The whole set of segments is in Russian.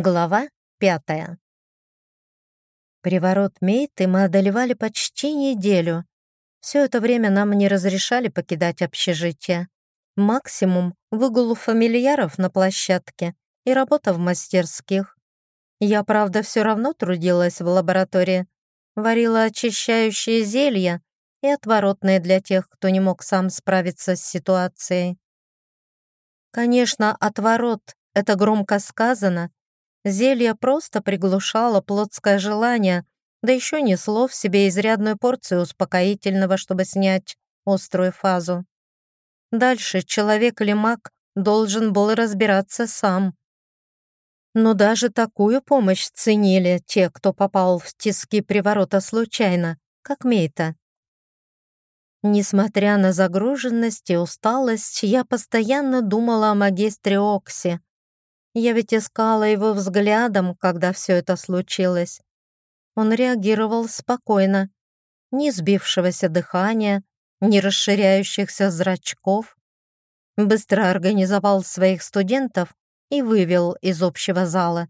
Глава пятая. Приворот Мейты мы одолевали почти неделю. Все это время нам не разрешали покидать общежитие. Максимум — выгул фамильяров на площадке и работа в мастерских. Я, правда, все равно трудилась в лаборатории. Варила очищающие зелья и отворотные для тех, кто не мог сам справиться с ситуацией. Конечно, отворот — это громко сказано, Зелье просто приглушало плотское желание, да еще несло в себе изрядную порцию успокоительного, чтобы снять острую фазу. Дальше человек или маг должен был разбираться сам. Но даже такую помощь ценили те, кто попал в тиски приворота случайно, как Мейта. Несмотря на загруженность и усталость, я постоянно думала о магистре Окси, я ведь искала его взглядом, когда все это случилось. Он реагировал спокойно. Ни сбившегося дыхания, ни расширяющихся зрачков. Быстро организовал своих студентов и вывел из общего зала.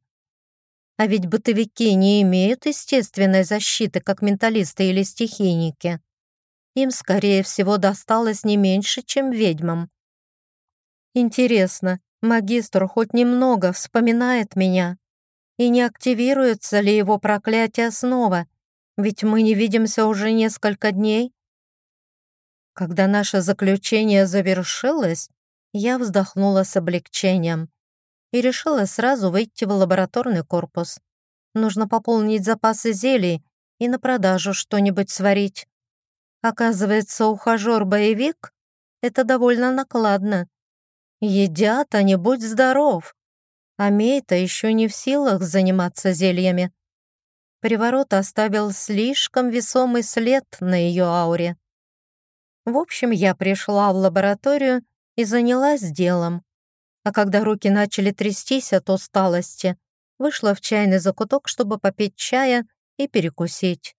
А ведь бытовики не имеют естественной защиты, как менталисты или стихийники. Им, скорее всего, досталось не меньше, чем ведьмам. Интересно, Магистр хоть немного вспоминает меня. И не активируется ли его проклятие снова, ведь мы не видимся уже несколько дней. Когда наше заключение завершилось, я вздохнула с облегчением и решила сразу выйти в лабораторный корпус. Нужно пополнить запасы зелий и на продажу что-нибудь сварить. Оказывается, ухажер-боевик — это довольно накладно. Едят, не будь здоров. А Мейта еще не в силах заниматься зельями. Приворот оставил слишком весомый след на ее ауре. В общем, я пришла в лабораторию и занялась делом. А когда руки начали трястись от усталости, вышла в чайный закуток, чтобы попить чая и перекусить.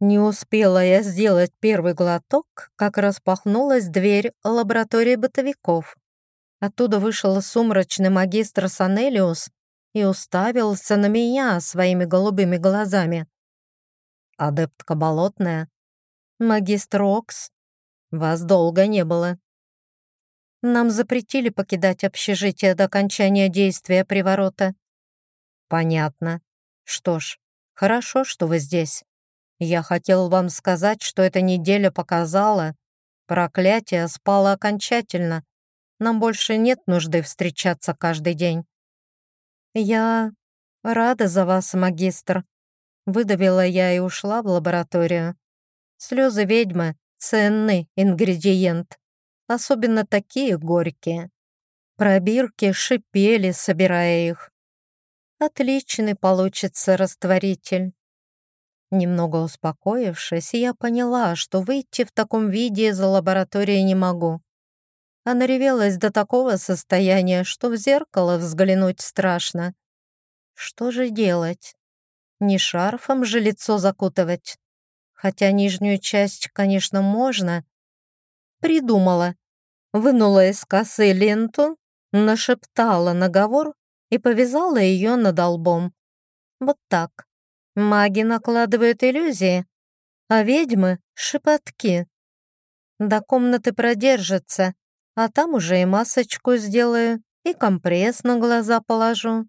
Не успела я сделать первый глоток, как распахнулась дверь лаборатории бытовиков. Оттуда вышел сумрачный магистр Санелиус и уставился на меня своими голубыми глазами. «Адептка болотная? Магистр Окс? Вас долго не было». «Нам запретили покидать общежитие до окончания действия приворота». «Понятно. Что ж, хорошо, что вы здесь. Я хотел вам сказать, что эта неделя показала, проклятие спало окончательно, нам больше нет нужды встречаться каждый день». «Я рада за вас, магистр», — выдавила я и ушла в лабораторию. Слезы ведьмы — ценный ингредиент, особенно такие горькие. Пробирки шипели, собирая их. Отличный получится растворитель. Немного успокоившись, я поняла, что выйти в таком виде из лаборатории не могу. Она ревелась до такого состояния, что в зеркало взглянуть страшно. Что же делать? Не шарфом же лицо закутывать. Хотя нижнюю часть, конечно, можно. Придумала. Вынула из косы ленту, нашептала наговор и повязала ее над лбом. Вот так. Маги накладывают иллюзии, а ведьмы — шепотки. До комнаты продержится, а там уже и масочку сделаю, и компресс на глаза положу.